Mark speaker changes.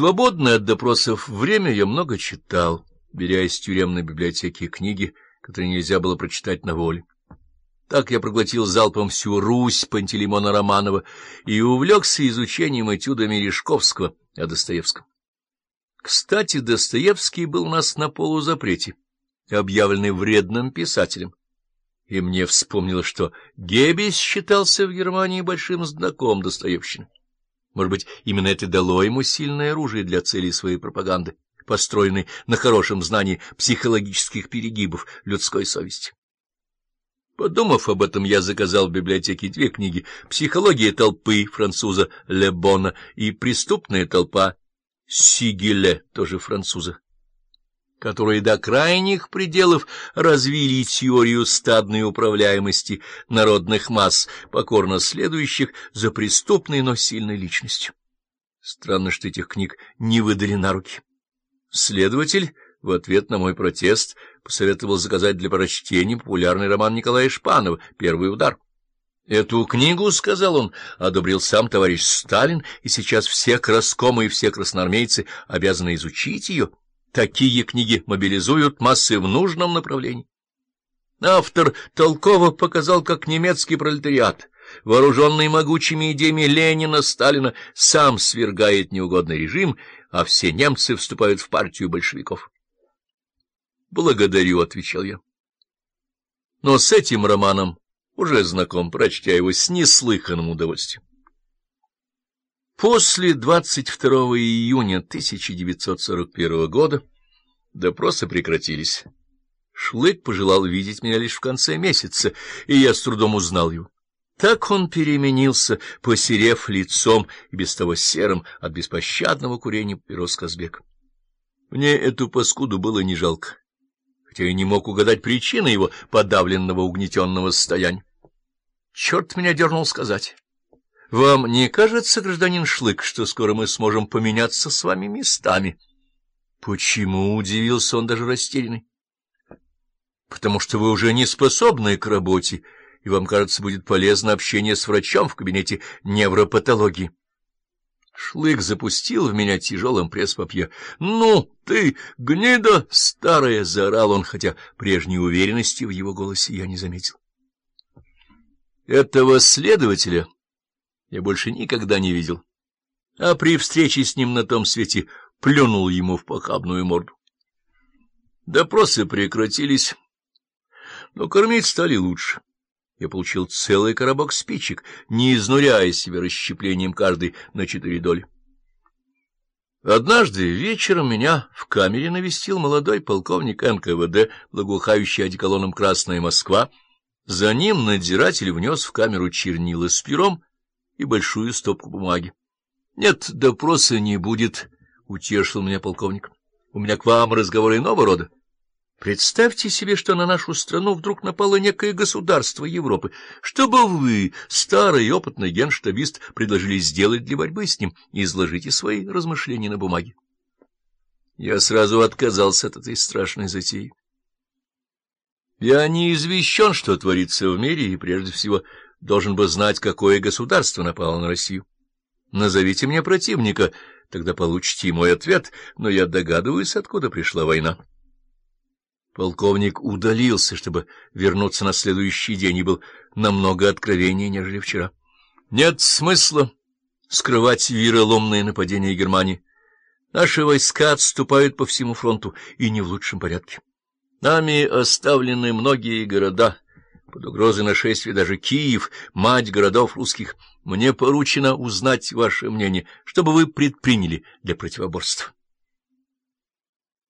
Speaker 1: свободное от допросов время я много читал, беря из тюремной библиотеки книги, которые нельзя было прочитать на воле. Так я проглотил залпом всю Русь Пантелеймона Романова и увлекся изучением этюда Мережковского о Достоевском. Кстати, Достоевский был у нас на полузапрете, объявленный вредным писателем. И мне вспомнилось, что Геббельс считался в Германии большим знаком Достоевщины. Может быть, именно это дало ему сильное оружие для целей своей пропаганды, построенной на хорошем знании психологических перегибов людской совести. Подумав об этом, я заказал в библиотеке две книги «Психология толпы» француза Лебона и «Преступная толпа» Сигеле, тоже француза, которые до крайних пределов развили теорию стадной управляемости народных масс, покорно следующих за преступной, но сильной личностью. Странно, что этих книг не выдали на руки. Следователь в ответ на мой протест посоветовал заказать для прочтения популярный роман Николая Шпанова «Первый удар». Эту книгу, — сказал он, — одобрил сам товарищ Сталин, и сейчас все краскомы и все красноармейцы обязаны изучить ее. Такие книги мобилизуют массы в нужном направлении. Автор толково показал, как немецкий пролетариат, вооруженный могучими идеями Ленина, Сталина, сам свергает неугодный режим, а все немцы вступают в партию большевиков. — Благодарю, — отвечал я. Но с этим романом уже знаком, прочтя его с неслыханным удовольствием. После 22 июня 1941 года допросы прекратились. Шлык пожелал видеть меня лишь в конце месяца, и я с трудом узнал его. Так он переменился, посерев лицом и без того серым от беспощадного курения папирос Казбек. Мне эту паскуду было не жалко, хотя я не мог угадать причины его подавленного угнетенного состояния. Черт меня дернул сказать. Вам не кажется, гражданин Шлык, что скоро мы сможем поменяться с вами местами? Почему? — удивился он даже растерянный. Потому что вы уже не способны к работе, и вам, кажется, будет полезно общение с врачом в кабинете невропатологии. Шлык запустил в меня тяжелым пресс-папье. — Ну, ты, гнида старая! — заорал он, хотя прежней уверенности в его голосе я не заметил. Этого следователя я больше никогда не видел, а при встрече с ним на том свете плюнул ему в похабную морду. Допросы прекратились, но кормить стали лучше. Я получил целый коробок спичек, не изнуряя себя расщеплением каждой на четыре доли. Однажды вечером меня в камере навестил молодой полковник НКВД, благоухающий одеколоном «Красная Москва», за ним надзиратель внес в камеру чернила с пером и большую стопку бумаги. — Нет, допроса не будет, — утешил меня полковник. — У меня к вам разговоры иного рода. Представьте себе, что на нашу страну вдруг напало некое государство Европы. Что бы вы, старый опытный генштабист, предложили сделать для борьбы с ним? Изложите свои размышления на бумаге. Я сразу отказался от этой страшной затеи. Я не извещен, что творится в мире, и прежде всего должен бы знать, какое государство напало на Россию. Назовите мне противника, тогда получите мой ответ, но я догадываюсь, откуда пришла война. Полковник удалился, чтобы вернуться на следующий день, и был намного откровеннее, нежели вчера. Нет смысла скрывать вероломные нападения Германии. Наши войска отступают по всему фронту, и не в лучшем порядке. Нами оставлены многие города, под угрозой нашествия даже Киев, мать городов русских. Мне поручено узнать ваше мнение, чтобы вы предприняли для противоборства.